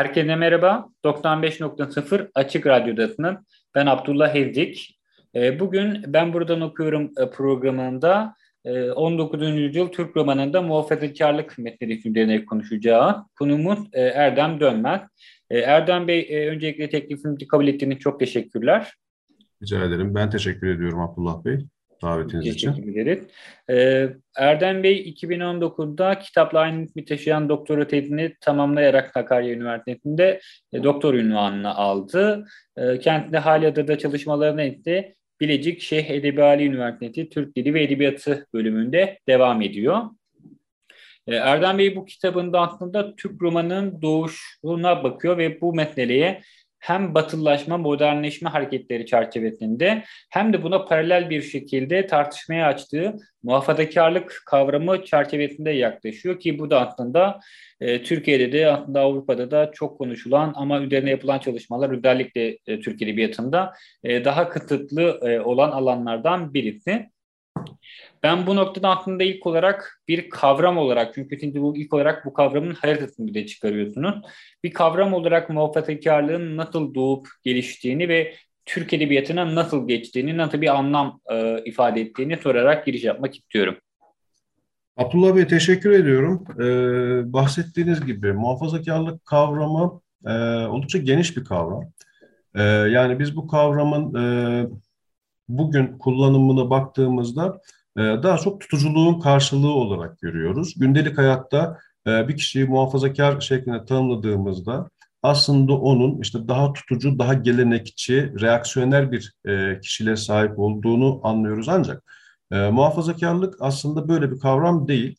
Herkese merhaba. 95.0 Açık Radyo'dasınız. Ben Abdullah Evcik. Ee, bugün Ben Buradan Okuyorum e, programında 19. E, yüzyıl Türk romanında muhafazakarlık metnleri üzerine konuşacağı konumuz e, Erdem Dönmez. Erdem Bey öncelikle teklifimizi kabul ettiğiniz çok teşekkürler. Rica ederim. Ben teşekkür ediyorum Abdullah Bey davetiniz için. Teşekkür ederiz. Ee, Erdem Bey 2019'da kitapla aynı ismi taşıyan doktora tezini tamamlayarak Sakarya Üniversitesi'nde e, doktor ünvanını aldı. E, kendinde Halyada'da çalışmalarını etti. Bilecik Şeyh Edebiyali Üniversitesi Türk Dili ve Edebiyatı bölümünde devam ediyor. E, Erdem Bey bu kitabında aslında Türk romanının doğuşuna bakıyor ve bu meseleye hem batılılaşma, modernleşme hareketleri çerçevesinde hem de buna paralel bir şekilde tartışmaya açtığı muhafazakarlık kavramı çerçevesinde yaklaşıyor ki bu da aslında e, Türkiye'de de aslında Avrupa'da da çok konuşulan ama üzerine yapılan çalışmalar özellikle e, Türk Edebiyatı'nda e, daha kısıtlı e, olan alanlardan birisi. Ben bu noktada aslında ilk olarak bir kavram olarak çünkü şimdi bu ilk olarak bu kavramın haritasını bir de çıkarıyorsunuz. Bir kavram olarak muhafazakarlığın nasıl doğup geliştiğini ve Türk Edebiyatı'na nasıl geçtiğini, nasıl bir anlam e, ifade ettiğini sorarak giriş yapmak istiyorum. Abdullah Bey teşekkür ediyorum. Ee, bahsettiğiniz gibi muhafazakarlık kavramı e, oldukça geniş bir kavram. E, yani biz bu kavramın e, bugün kullanımına baktığımızda daha çok tutuculuğun karşılığı olarak görüyoruz. Gündelik hayatta e, bir kişiyi muhafazakar şeklinde tanımladığımızda aslında onun işte daha tutucu, daha gelenekçi, reaksiyoner bir e, kişiliğe sahip olduğunu anlıyoruz ancak muhafazakarlık aslında böyle bir kavram değil.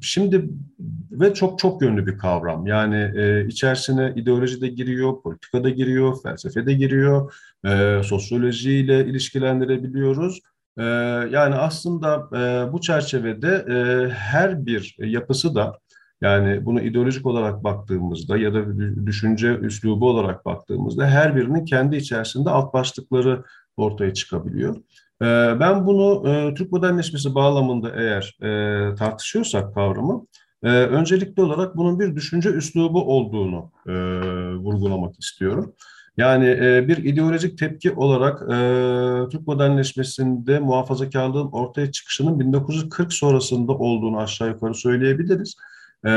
şimdi ve çok çok yönlü bir kavram. Yani e, içerisine ideoloji de giriyor, politika da giriyor, felsefe de giriyor, e, sosyolojiyle ilişkilendirebiliyoruz. E, yani aslında e, bu çerçevede e, her bir yapısı da yani bunu ideolojik olarak baktığımızda ya da düşünce üslubu olarak baktığımızda her birinin kendi içerisinde alt başlıkları ortaya çıkabiliyor. Ben bunu Türk modernleşmesi bağlamında eğer tartışıyorsak kavramı, öncelikli olarak bunun bir düşünce üslubu olduğunu vurgulamak istiyorum. Yani e, bir ideolojik tepki olarak e, Türk modernleşmesinde muhafazakarlığın ortaya çıkışının 1940 sonrasında olduğunu aşağı yukarı söyleyebiliriz. E,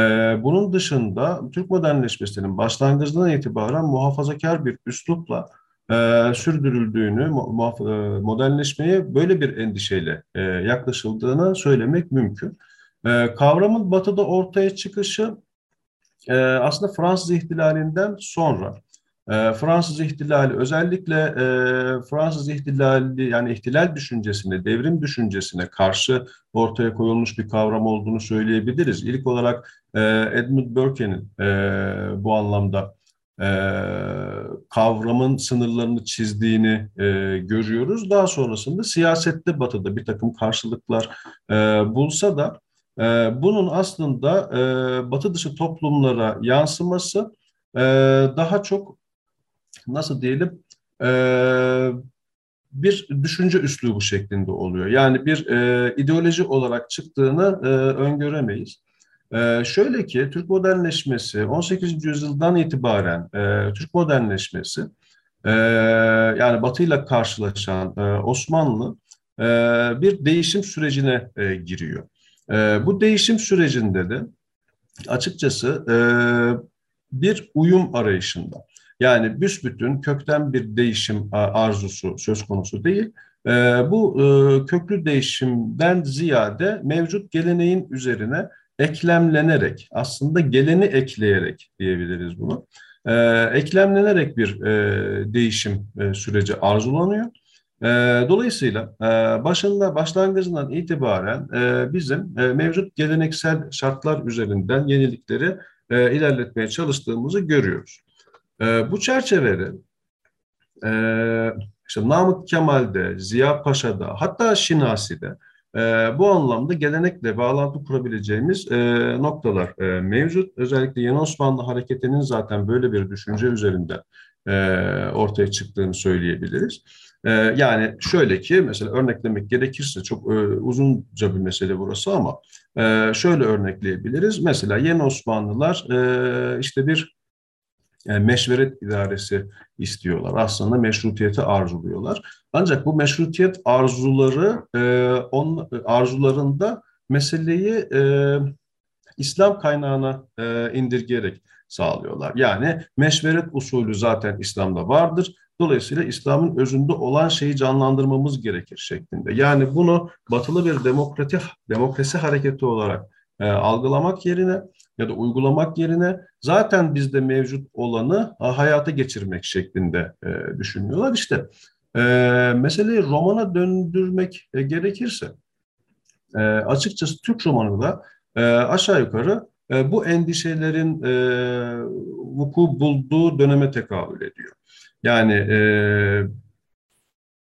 bunun dışında Türk modernleşmesinin başlangıcından itibaren muhafazakar bir üslupla e, sürdürüldüğünü, e, modernleşmeye böyle bir endişeyle e, yaklaşıldığını söylemek mümkün. E, kavramın batıda ortaya çıkışı e, aslında Fransız ihtilalinden sonra. E, Fransız ihtilali özellikle e, Fransız ihtilali yani ihtilal düşüncesine, devrim düşüncesine karşı ortaya koyulmuş bir kavram olduğunu söyleyebiliriz. İlk olarak e, Edmund Burke'nin e, bu anlamda kavramın sınırlarını çizdiğini görüyoruz. Daha sonrasında siyasette batıda bir takım karşılıklar bulsa da bunun aslında batı dışı toplumlara yansıması daha çok nasıl diyelim e, bir düşünce üslubu şeklinde oluyor. Yani bir e, ideoloji olarak çıktığını e, öngöremeyiz. E, şöyle ki Türk modernleşmesi 18. yüzyıldan itibaren e, Türk modernleşmesi e, yani Batı ile karşılaşan e, Osmanlı e, bir değişim sürecine e, giriyor. E, bu değişim sürecinde de açıkçası e, bir uyum arayışında. Yani büsbütün kökten bir değişim arzusu söz konusu değil. Ee, bu e, köklü değişimden ziyade mevcut geleneğin üzerine eklemlenerek, aslında geleni ekleyerek diyebiliriz bunu. Ee, eklemlenerek bir e, değişim e, süreci arzulanıyor. dolayısıyla başında başlangıcından itibaren bizim mevcut geleneksel şartlar üzerinden yenilikleri ilerletmeye çalıştığımızı görüyoruz. Bu çerçevede işte Namık Kemal'de, Ziya Paşa'da hatta Şinasi'de e, bu anlamda gelenekle bağlantı kurabileceğimiz e, noktalar e, mevcut. Özellikle Yeni Osmanlı hareketinin zaten böyle bir düşünce üzerinde e, ortaya çıktığını söyleyebiliriz. E, yani şöyle ki mesela örneklemek gerekirse çok e, uzunca bir mesele burası ama e, şöyle örnekleyebiliriz. Mesela Yeni Osmanlılar e, işte bir yani meşveret idaresi istiyorlar. Aslında meşrutiyeti arzuluyorlar. Ancak bu meşrutiyet arzuları e, on, arzularında meseleyi e, İslam kaynağına e, indirgeyerek sağlıyorlar. Yani meşveret usulü zaten İslam'da vardır. Dolayısıyla İslam'ın özünde olan şeyi canlandırmamız gerekir şeklinde. Yani bunu batılı bir demokrati, demokrasi hareketi olarak e, algılamak yerine ya da uygulamak yerine zaten bizde mevcut olanı hayata geçirmek şeklinde e, düşünüyorlar. İşte e, meseleyi romana döndürmek e, gerekirse e, açıkçası Türk romanı da e, aşağı yukarı e, bu endişelerin e, vuku bulduğu döneme tekabül ediyor. Yani e,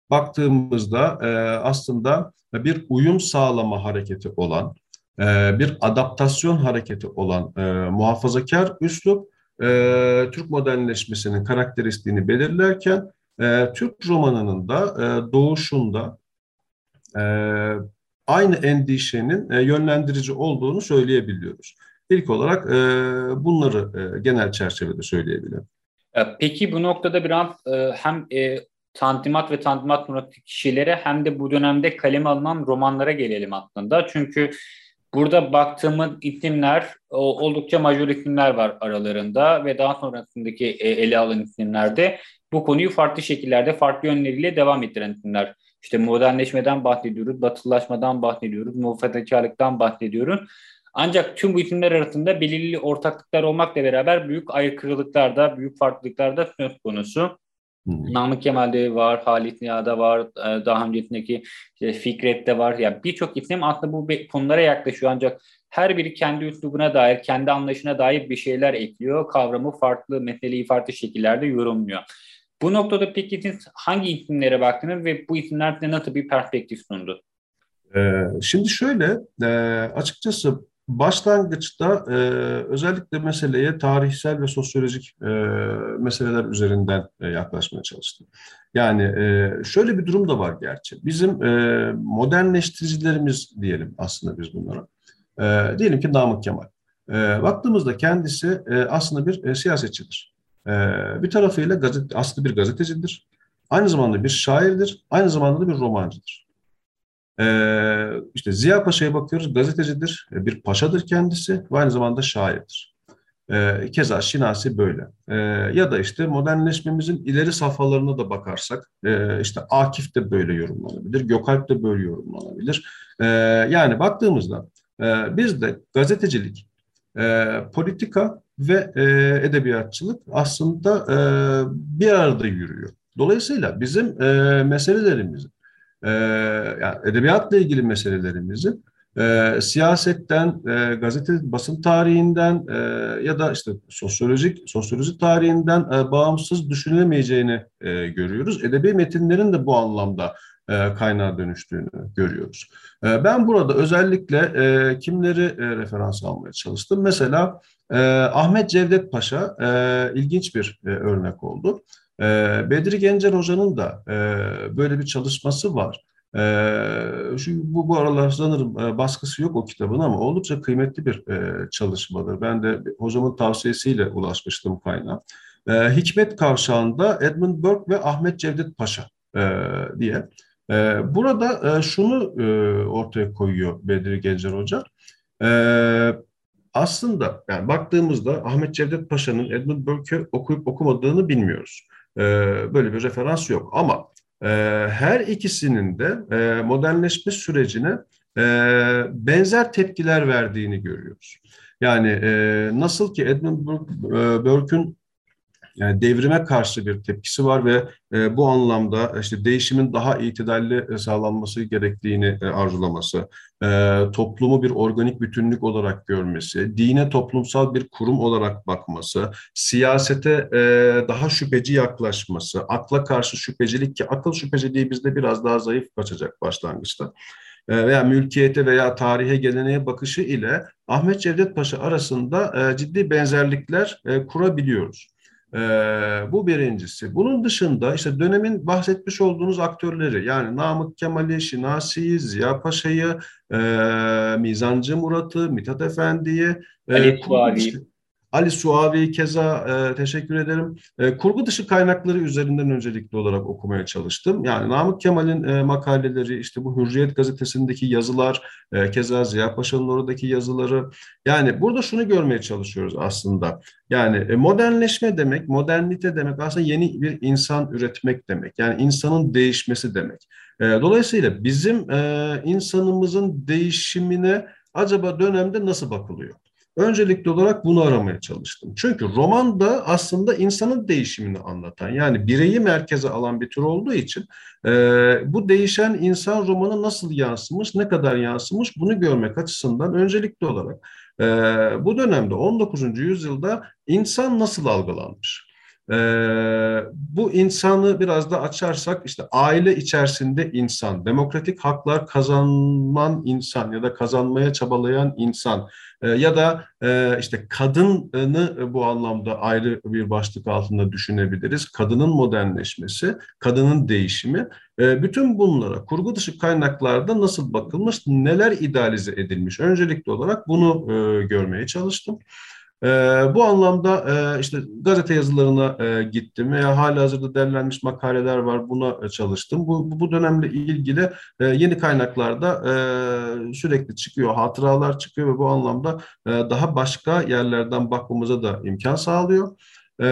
baktığımızda e, aslında bir uyum sağlama hareketi olan e, bir adaptasyon hareketi olan e, muhafazakar üslup e, Türk modernleşmesinin karakteristiğini belirlerken e, Türk romanının da e, doğuşunda e, aynı endişenin e, yönlendirici olduğunu söyleyebiliyoruz. İlk olarak e, bunları e, genel çerçevede söyleyebilirim. Peki bu noktada biraz e, hem e, Tantimat ve Tantimat kişilere hem de bu dönemde kaleme alınan romanlara gelelim aslında. Çünkü Burada baktığımız isimler oldukça majör isimler var aralarında ve daha sonrasındaki e, ele alınan isimlerde bu konuyu farklı şekillerde, farklı yönleriyle devam ettiren isimler. İşte modernleşmeden bahsediyoruz, batılılaşmadan bahsediyoruz, muhafazakarlıktan bahsediyoruz. Ancak tüm bu isimler arasında belirli ortaklıklar olmakla beraber büyük aykırılıklar da, büyük farklılıklar da söz konusu. Hmm. Namık Kemal'de var, Halit Niya'da var, e, daha öncesindeki işte Fikret'te var. Ya yani birçok isim aslında bu konulara yaklaşıyor ancak her biri kendi üslubuna dair, kendi anlayışına dair bir şeyler ekliyor. Kavramı farklı, meseleyi farklı şekillerde yorumluyor. Bu noktada peki siz hangi isimlere baktınız ve bu isimler size nasıl bir perspektif sundu? Ee, şimdi şöyle, e, açıkçası Başlangıçta e, özellikle meseleye tarihsel ve sosyolojik e, meseleler üzerinden e, yaklaşmaya çalıştım. Yani e, şöyle bir durum da var gerçi. Bizim e, modernleştiricilerimiz diyelim aslında biz bunlara. E, diyelim ki Namık Kemal. E, baktığımızda kendisi e, aslında bir e, siyasetçidir. E, bir tarafıyla gazete, aslında bir gazetecidir. Aynı zamanda bir şairdir. Aynı zamanda da bir romancıdır. Ee, işte Ziya Paşa'ya bakıyoruz, gazetecidir, e, bir paşadır kendisi ve aynı zamanda şairdir. Ee, keza Şinasi böyle. Ee, ya da işte modernleşmemizin ileri safhalarına da bakarsak, e, işte Akif de böyle yorumlanabilir, Gökalp de böyle yorumlanabilir. Ee, yani baktığımızda e, bizde gazetecilik, e, politika ve e, edebiyatçılık aslında e, bir arada yürüyor. Dolayısıyla bizim e, meselelerimizi e, yani edebiyatla ilgili meselelerimizi e, siyasetten, e, gazete basın tarihinden e, ya da işte sosyolojik sosyoloji tarihinden e, bağımsız düşünülemeyeceğini e, görüyoruz. Edebi metinlerin de bu anlamda e, kaynağa dönüştüğünü görüyoruz. E, ben burada özellikle e, kimleri e, referans almaya çalıştım. Mesela e, Ahmet Cevdet Paşa e, ilginç bir e, örnek oldu. Bedri Gencer Hoca'nın da böyle bir çalışması var. Şu, bu, bu aralar sanırım baskısı yok o kitabın ama oldukça kıymetli bir çalışmadır. Ben de hocamın tavsiyesiyle ulaşmıştım kaynağa. Hikmet Kavşağı'nda Edmund Burke ve Ahmet Cevdet Paşa diye. Burada şunu ortaya koyuyor Bedri Gencer Hoca. Aslında yani baktığımızda Ahmet Cevdet Paşa'nın Edmund Burke'ü okuyup okumadığını bilmiyoruz. E, böyle bir referans yok ama e, her ikisinin de e, modernleşme sürecine e, benzer tepkiler verdiğini görüyoruz. Yani nasıl ki Edmund Burke'ün yani devrime karşı bir tepkisi var ve e, bu anlamda işte değişimin daha itidalli e, sağlanması gerektiğini e, arzulaması, e, toplumu bir organik bütünlük olarak görmesi, dine toplumsal bir kurum olarak bakması, siyasete e, daha şüpheci yaklaşması, akla karşı şüphecilik ki akıl şüpheciliği bizde biraz daha zayıf kaçacak başlangıçta e, veya mülkiyete veya tarihe geleneğe bakışı ile Ahmet Cevdet Paşa arasında e, ciddi benzerlikler e, kurabiliyoruz. Ee, bu birincisi. Bunun dışında işte dönemin bahsetmiş olduğunuz aktörleri yani Namık Kemal'i, Şinasi'yi, Ziya Paşa'yı, e, Mizancı Murat'ı, Mithat Efendi'yi, Ali Kuvavi. Ali Suavi keza e, teşekkür ederim. E, kurgu dışı kaynakları üzerinden öncelikli olarak okumaya çalıştım. Yani Namık Kemal'in e, makaleleri, işte bu Hürriyet gazetesindeki yazılar, e, keza Ziya Paşa'nın oradaki yazıları. Yani burada şunu görmeye çalışıyoruz aslında. Yani e, modernleşme demek, modernite demek aslında yeni bir insan üretmek demek. Yani insanın değişmesi demek. E, dolayısıyla bizim e, insanımızın değişimine acaba dönemde nasıl bakılıyor? Öncelikli olarak bunu aramaya çalıştım. Çünkü roman da aslında insanın değişimini anlatan yani bireyi merkeze alan bir tür olduğu için e, bu değişen insan romanı nasıl yansımış, ne kadar yansımış bunu görmek açısından öncelikli olarak e, bu dönemde 19. yüzyılda insan nasıl algılanmış? Ee, bu insanı biraz da açarsak işte aile içerisinde insan, demokratik haklar kazanman insan ya da kazanmaya çabalayan insan e, ya da e, işte kadını bu anlamda ayrı bir başlık altında düşünebiliriz. Kadının modernleşmesi, kadının değişimi. E, bütün bunlara kurgu dışı kaynaklarda nasıl bakılmış, neler idealize edilmiş? Öncelikli olarak bunu e, görmeye çalıştım. E, bu anlamda e, işte gazete yazılarına e, gittim veya hali hazırda derlenmiş makaleler var buna çalıştım. Bu, bu dönemle ilgili e, yeni kaynaklarda e, sürekli çıkıyor, hatıralar çıkıyor ve bu anlamda e, daha başka yerlerden bakmamıza da imkan sağlıyor. Ee,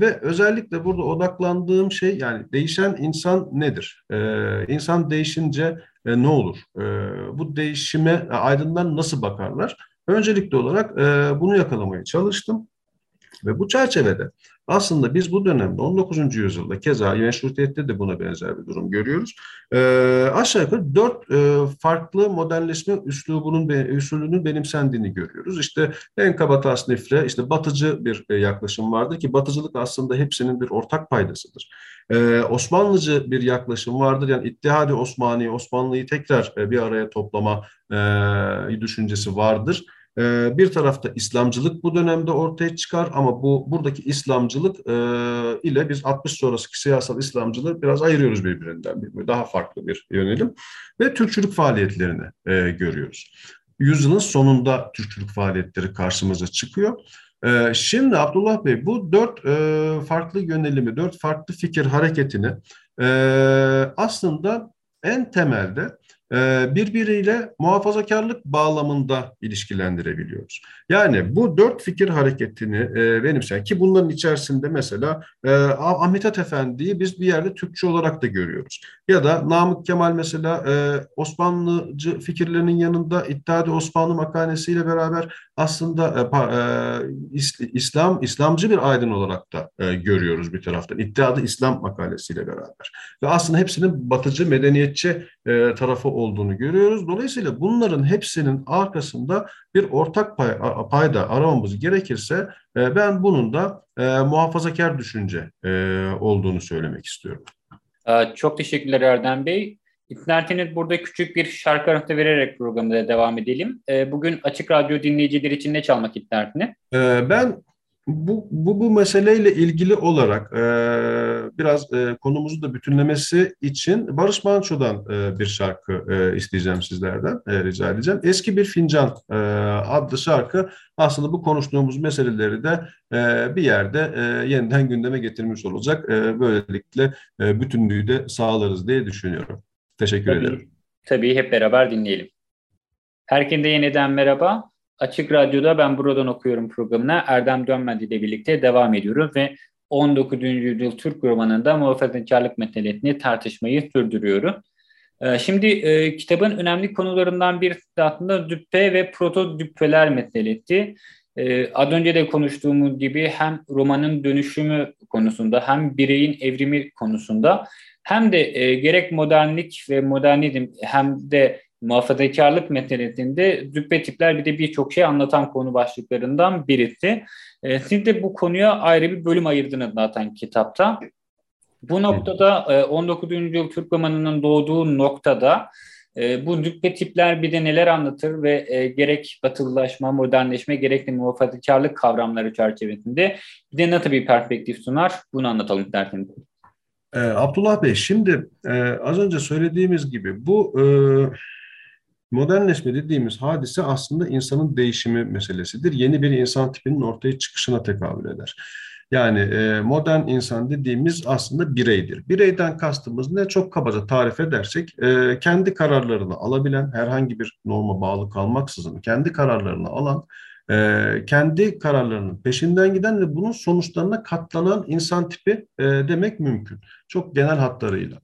ve özellikle burada odaklandığım şey yani değişen insan nedir? Ee, insan değişince e, ne olur? Ee, bu değişime aydınlar nasıl bakarlar? Öncelikli olarak e, bunu yakalamaya çalıştım. Ve bu çerçevede aslında biz bu dönemde 19. yüzyılda keza meşrutiyette de buna benzer bir durum görüyoruz. E, aşağı yukarı dört e, farklı modernleşme üslubunun üsulünün benimsendiğini görüyoruz. İşte en kaba tasnifle işte batıcı bir e, yaklaşım vardı ki batıcılık aslında hepsinin bir ortak paydasıdır. E, Osmanlıcı bir yaklaşım vardır. Yani İttihadi Osmani, Osmanlı'yı tekrar e, bir araya toplama e, düşüncesi vardır. Ee, bir tarafta İslamcılık bu dönemde ortaya çıkar ama bu buradaki İslamcılık e, ile biz 60 sonrasındaki siyasal İslamcılığı biraz ayırıyoruz birbirinden. Daha farklı bir yönelim ve Türkçülük faaliyetlerini e, görüyoruz. Yüzyılın sonunda Türkçülük faaliyetleri karşımıza çıkıyor. E, şimdi Abdullah Bey bu dört farklı yönelimi, dört farklı fikir hareketini aslında en temelde birbiriyle muhafazakarlık bağlamında ilişkilendirebiliyoruz. Yani bu dört fikir hareketini e, benimseyen ki bunların içerisinde mesela e, Ahmet Hat Efendi'yi biz bir yerde Türkçe olarak da görüyoruz. Ya da Namık Kemal mesela Osmanlıcı fikirlerinin yanında İttihadi Osmanlı makalesiyle beraber aslında İslam İslamcı bir aydın olarak da görüyoruz bir taraftan. İttihadi İslam makalesiyle beraber. Ve aslında hepsinin batıcı, medeniyetçi tarafı olduğunu görüyoruz. Dolayısıyla bunların hepsinin arkasında bir ortak pay, payda aramamız gerekirse e, ben bunun da e, muhafazakar düşünce e, olduğunu söylemek istiyorum. Çok teşekkürler Erdem Bey. İnternet burada küçük bir şarkı arası vererek programda devam edelim. Bugün Açık Radyo dinleyicileri için ne çalmak internetine? Ben bu, bu, bu meseleyle ilgili olarak e, biraz e, konumuzu da bütünlemesi için Barış Manço'dan e, bir şarkı e, isteyeceğim sizlerden, e, rica edeceğim. Eski Bir Fincan e, adlı şarkı aslında bu konuştuğumuz meseleleri de e, bir yerde e, yeniden gündeme getirmiş olacak. E, böylelikle e, bütünlüğü de sağlarız diye düşünüyorum. Teşekkür tabii, ederim. Tabii hep beraber dinleyelim. Herkese yeniden merhaba. Açık Radyo'da ben buradan okuyorum programına Erdem Dönmedi ile birlikte devam ediyoruz ve 19. yüzyıl Türk romanında muhafazakarlık meselesini tartışmayı sürdürüyorum. Ee, şimdi e, kitabın önemli konularından bir aslında düppe ve proto düppeler meselesi. E, az önce de konuştuğumuz gibi hem romanın dönüşümü konusunda hem bireyin evrimi konusunda hem de e, gerek modernlik ve modernizm hem de muhafazakarlık meselesinde züppe tipler bir de birçok şey anlatan konu başlıklarından birisi. E, siz de bu konuya ayrı bir bölüm ayırdınız zaten kitapta. Bu noktada 19. E, yüzyıl Türk romanının doğduğu noktada e, bu züppe tipler bir de neler anlatır ve e, gerek batılılaşma, modernleşme, gerek de muhafazakarlık kavramları çerçevesinde bir de nasıl bir perspektif sunar bunu anlatalım derseniz. Ee, Abdullah Bey şimdi e, az önce söylediğimiz gibi bu e, modernleşme dediğimiz hadise aslında insanın değişimi meselesidir. Yeni bir insan tipinin ortaya çıkışına tekabül eder. Yani e, modern insan dediğimiz aslında bireydir. Bireyden kastımız ne? Çok kabaca tarif edersek e, kendi kararlarını alabilen, herhangi bir norma bağlı kalmaksızın kendi kararlarını alan, e, kendi kararlarının peşinden giden ve bunun sonuçlarına katlanan insan tipi demek mümkün. Çok genel hatlarıyla.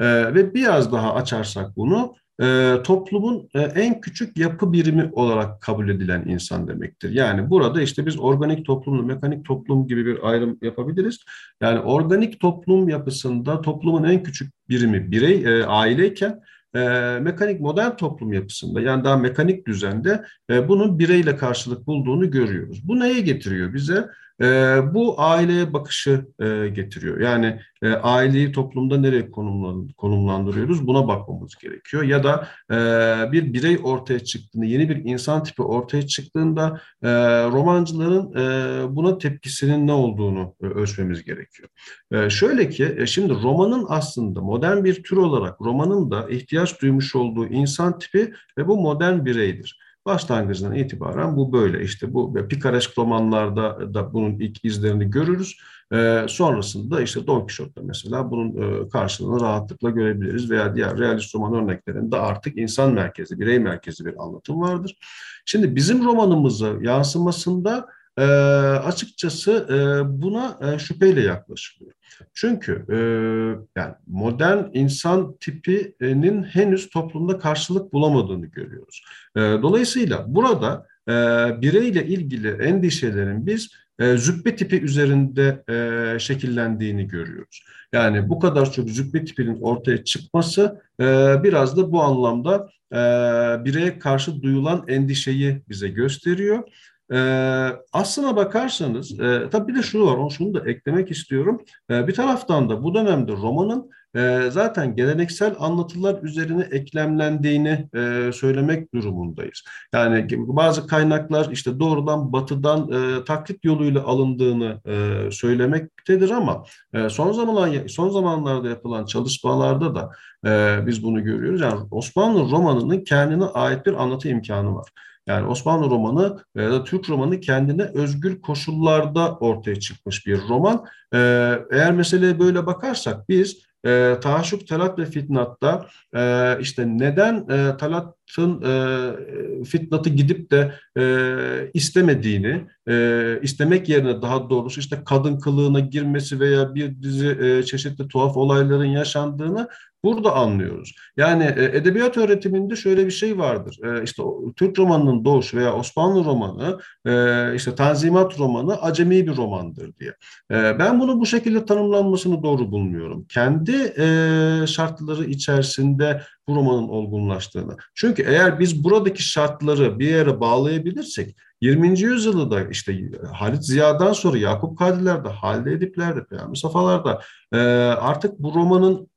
Ve biraz daha açarsak bunu e, toplumun e, en küçük yapı birimi olarak kabul edilen insan demektir. Yani burada işte biz organik toplumla mekanik toplum gibi bir ayrım yapabiliriz. Yani organik toplum yapısında toplumun en küçük birimi birey, e, aileyken e, mekanik modern toplum yapısında yani daha mekanik düzende e, bunun bireyle karşılık bulduğunu görüyoruz. Bu neye getiriyor bize? E, bu aileye bakışı e, getiriyor. Yani e, aileyi toplumda nereye konumlandırıyoruz buna bakmamız gerekiyor. Ya da e, bir birey ortaya çıktığında, yeni bir insan tipi ortaya çıktığında romancıların buna tepkisinin ne olduğunu ölçmemiz gerekiyor. Şöyle ki şimdi romanın aslında modern bir tür olarak romanın da ihtiyaç duymuş olduğu insan tipi ve bu modern bireydir. Başlangıcından itibaren bu böyle. İşte bu pikaresk romanlarda da bunun ilk izlerini görürüz. E, sonrasında işte Don Quixote'da mesela bunun e, karşılığını rahatlıkla görebiliriz veya diğer realist roman örneklerinde artık insan merkezi, birey merkezi bir anlatım vardır. Şimdi bizim romanımıza yansımasında e, açıkçası e, buna e, şüpheyle yaklaşılıyor. Çünkü e, yani modern insan tipinin henüz toplumda karşılık bulamadığını görüyoruz. E, dolayısıyla burada e, bireyle ilgili endişelerin biz e, züppe tipi üzerinde e, şekillendiğini görüyoruz. Yani bu kadar çok züppe tipinin ortaya çıkması e, biraz da bu anlamda e, bireye karşı duyulan endişeyi bize gösteriyor. Ee, aslına bakarsanız, e, tabii bir de şu var, onu şunu da eklemek istiyorum. E, bir taraftan da bu dönemde romanın e, zaten geleneksel anlatılar üzerine eklemlendiğini e, söylemek durumundayız. Yani bazı kaynaklar işte doğrudan batıdan e, taklit yoluyla alındığını e, söylemektedir ama e, son zamanlar son zamanlarda yapılan çalışmalarda da e, biz bunu görüyoruz. Yani Osmanlı romanının kendine ait bir anlatı imkanı var. Yani Osmanlı romanı ya da Türk romanı kendine özgür koşullarda ortaya çıkmış bir roman. Ee, eğer meseleye böyle bakarsak biz e, Taşuk, Talat ve Fitnat'ta e, işte neden e, Talat'ın e, Fitnat'ı gidip de e, istemediğini, e, istemek yerine daha doğrusu işte kadın kılığına girmesi veya bir dizi e, çeşitli tuhaf olayların yaşandığını burada anlıyoruz. Yani e, edebiyat öğretiminde şöyle bir şey vardır. E, işte Türk romanının doğuş veya Osmanlı romanı, e, işte Tanzimat romanı acemi bir romandır diye. E, ben bunu bu şekilde tanımlanmasını doğru bulmuyorum. Kendi şartları içerisinde bu romanın olgunlaştığını. Çünkü eğer biz buradaki şartları bir yere bağlayabilirsek 20. yüzyılda da işte Halit Ziya'dan sonra Yakup Kadriler'de, Halide Edipler'de, Peyami Safalar'da artık bu romanın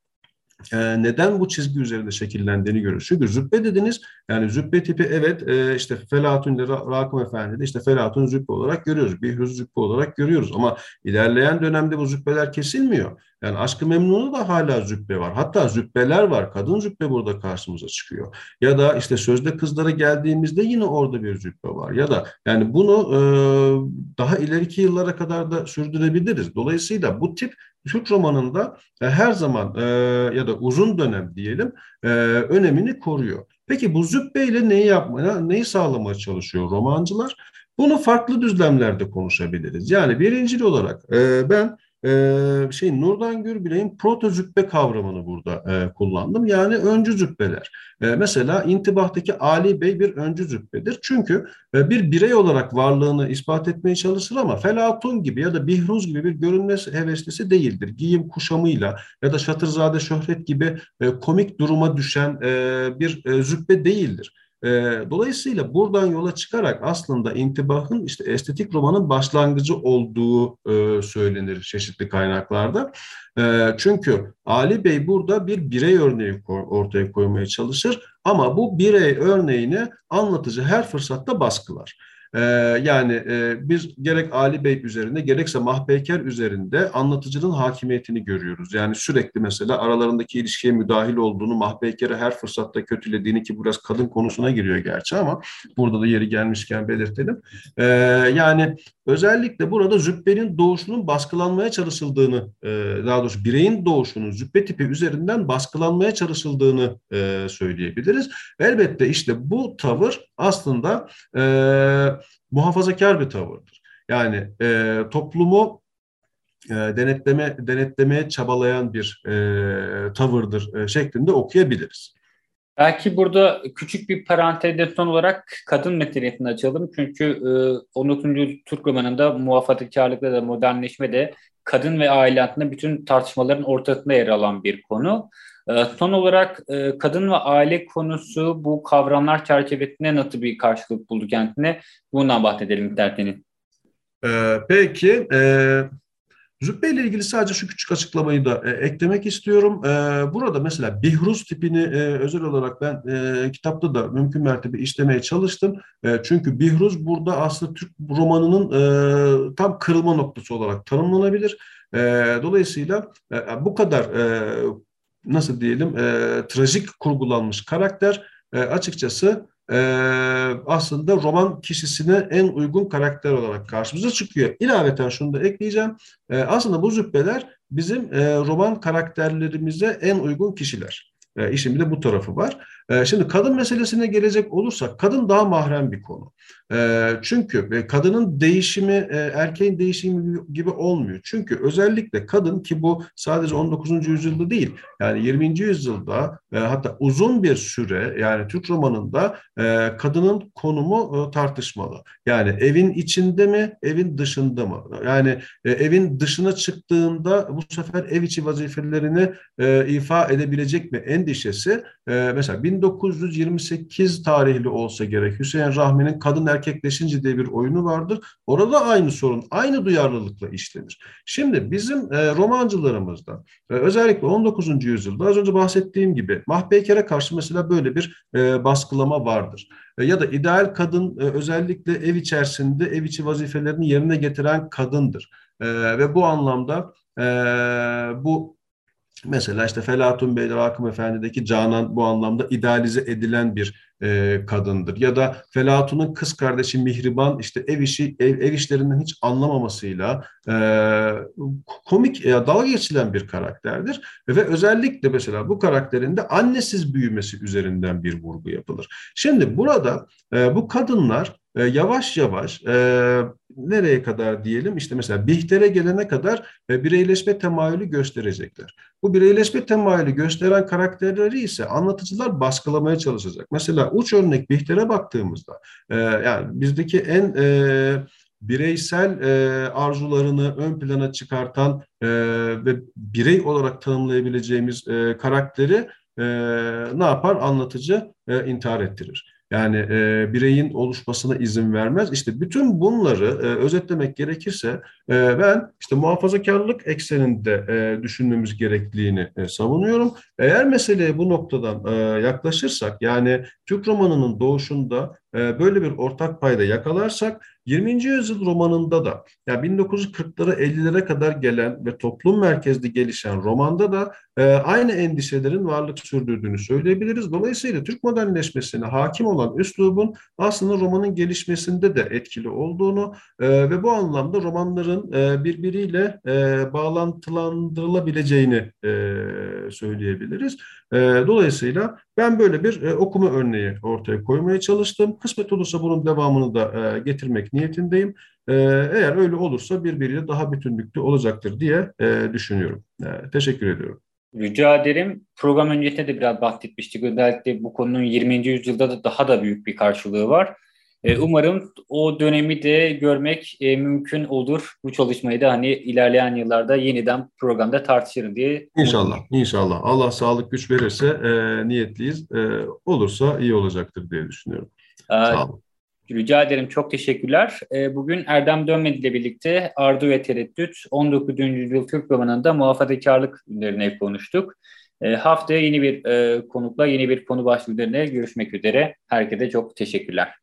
e, neden bu çizgi üzerinde şekillendiğini görüyoruz. Çünkü züppe dediniz, yani züppe tipi evet e, işte Felatun ile Rakım Efendi'de işte Felatun züppe olarak görüyoruz. Bir hüz züppe olarak görüyoruz ama ilerleyen dönemde bu züppeler kesilmiyor. Yani Aşkı Memnun'da da hala züppe var. Hatta züppeler var. Kadın züppe burada karşımıza çıkıyor. Ya da işte Sözde Kızlara geldiğimizde yine orada bir züppe var. Ya da yani bunu e, daha ileriki yıllara kadar da sürdürebiliriz. Dolayısıyla bu tip Türk romanında e, her zaman e, ya da uzun dönem diyelim e, önemini koruyor. Peki bu zübbeyle neyi yapmaya, neyi sağlamaya çalışıyor romancılar? Bunu farklı düzlemlerde konuşabiliriz. Yani birincil olarak ben e, şey Nurdan Gürbülek'in proto züppe kavramını burada e, kullandım. Yani öncü züppeler. E, mesela intibahtaki Ali Bey bir öncü züppedir. Çünkü e, bir birey olarak varlığını ispat etmeye çalışır ama Felatun gibi ya da Bihruz gibi bir görünme heveslisi değildir. Giyim kuşamıyla ya da Şatırzade Şöhret gibi e, komik duruma düşen e, bir e, züppe değildir. E, dolayısıyla buradan yola çıkarak aslında intibahın işte estetik romanın başlangıcı olduğu e, söylenir çeşitli kaynaklarda. E, çünkü Ali Bey burada bir birey örneği ortaya koymaya çalışır ama bu birey örneğini anlatıcı her fırsatta baskılar. Ee, yani e, biz gerek Ali Bey üzerinde gerekse Mahpeyker üzerinde anlatıcının hakimiyetini görüyoruz. Yani sürekli mesela aralarındaki ilişkiye müdahil olduğunu, Mahpeyker'i her fırsatta kötülediğini ki biraz kadın konusuna giriyor gerçi ama burada da yeri gelmişken belirtelim. Ee, yani özellikle burada zübbenin doğuşunun baskılanmaya çalışıldığını, e, daha doğrusu bireyin doğuşunun zübbe tipi üzerinden baskılanmaya çalışıldığını e, söyleyebiliriz. Elbette işte bu tavır aslında e, muhafazakar bir tavırdır. Yani e, toplumu e, denetleme denetlemeye çabalayan bir e, tavırdır e, şeklinde okuyabiliriz. Belki burada küçük bir parantezde son olarak kadın meselesini açalım. Çünkü e, 19. Türk romanında muhafazakarlıkta da modernleşme de kadın ve aile hakkında bütün tartışmaların ortasında yer alan bir konu. E, son olarak e, kadın ve aile konusu bu kavramlar çerçevesinde nasıl bir karşılık buldu kendine? Bundan bahsedelim isterseniz. Ee, peki, e, Zübbe ile ilgili sadece şu küçük açıklamayı da e, eklemek istiyorum. E, burada mesela Bihruz tipini e, özel olarak ben e, kitapta da mümkün mertebe işlemeye çalıştım. Çünkü Bihruz burada aslında Türk romanının tam kırılma noktası olarak tanımlanabilir. Dolayısıyla bu kadar nasıl diyelim e, trajik kurgulanmış karakter e, açıkçası e, aslında roman kişisine en uygun karakter olarak karşımıza çıkıyor. İlaveten şunu da ekleyeceğim. E, aslında bu zübbeler bizim e, roman karakterlerimize en uygun kişiler. E, işin bir de bu tarafı var. E, şimdi kadın meselesine gelecek olursak kadın daha mahrem bir konu. E, çünkü kadının değişimi e, erkeğin değişimi gibi olmuyor. Çünkü özellikle kadın ki bu sadece 19. yüzyılda değil yani 20. yüzyılda e, hatta uzun bir süre yani Türk romanında e, kadının konumu tartışmalı. Yani evin içinde mi evin dışında mı? Yani evin dışına çıktığında bu sefer ev içi vazifelerini ifa edebilecek mi endişesi mesela 1928 tarihli olsa gerek Hüseyin Rahmi'nin kadın erkekleşince diye bir oyunu vardır. Orada aynı sorun, aynı duyarlılıkla işlenir. Şimdi bizim e, romancılarımızda e, özellikle 19. yüzyılda az önce bahsettiğim gibi Mahpeyker'e karşı mesela böyle bir e, baskılama vardır. Ya da ideal kadın özellikle ev içerisinde ev içi vazifelerini yerine getiren kadındır. Ve bu anlamda bu Mesela işte Felatun Bey Rakım Efendi'deki Canan bu anlamda idealize edilen bir e, kadındır. Ya da Felatun'un kız kardeşi Mihriban işte ev işi ev, ev işlerinden hiç anlamamasıyla e, komik ya dalga geçilen bir karakterdir. Ve özellikle mesela bu karakterin de annesiz büyümesi üzerinden bir vurgu yapılır. Şimdi burada e, bu kadınlar e, yavaş yavaş e, nereye kadar diyelim işte mesela Bihter'e gelene kadar e, bireyleşme temayülü gösterecekler. Bu bireyleşme temayülü gösteren karakterleri ise anlatıcılar baskılamaya çalışacak. Mesela uç örnek Bihter'e baktığımızda e, yani bizdeki en e, bireysel e, arzularını ön plana çıkartan e, ve birey olarak tanımlayabileceğimiz e, karakteri e, ne yapar? Anlatıcı e, intihar ettirir. Yani e, bireyin oluşmasına izin vermez. İşte bütün bunları e, özetlemek gerekirse e, ben işte muhafazakarlık ekseninde e, düşünmemiz gerektiğini e, savunuyorum. Eğer meseleye bu noktadan e, yaklaşırsak yani Türk romanının doğuşunda e, böyle bir ortak payda yakalarsak 20. yüzyıl romanında da yani 1940'lara 50'lere kadar gelen ve toplum merkezli gelişen romanda da e, aynı endişelerin varlık sürdürdüğünü söyleyebiliriz. Dolayısıyla Türk modernleşmesine hakim olan üslubun aslında romanın gelişmesinde de etkili olduğunu e, ve bu anlamda romanların e, birbiriyle e, bağlantılandırılabileceğini e, söyleyebiliriz. E, dolayısıyla Ben böyle bir e, okuma örneği ortaya koymaya çalıştım. Kısmet olursa bunun devamını da e, getirmek niyetindeyim. E, eğer öyle olursa birbiriyle daha bütünlüklü olacaktır diye e, düşünüyorum. E, teşekkür ediyorum. Rica ederim. Program öncesinde de biraz bahsetmiştik. Özellikle bu konunun 20. yüzyılda da daha da büyük bir karşılığı var. E, umarım o dönemi de görmek e, mümkün olur. Bu çalışmayı da hani ilerleyen yıllarda yeniden programda tartışırım diye. İnşallah, inşallah. Allah sağlık güç verirse e, niyetliyiz. E, olursa iyi olacaktır diye düşünüyorum. Ee, Sağ olun. Rica ederim. Çok teşekkürler. Bugün Erdem Dönmedi ile birlikte Ardu ve Tereddüt 19. yüzyıl Türk romanında muhafazakarlık üzerine konuştuk. Haftaya yeni bir konukla yeni bir konu başlığı üzerine görüşmek üzere. Herkese çok teşekkürler.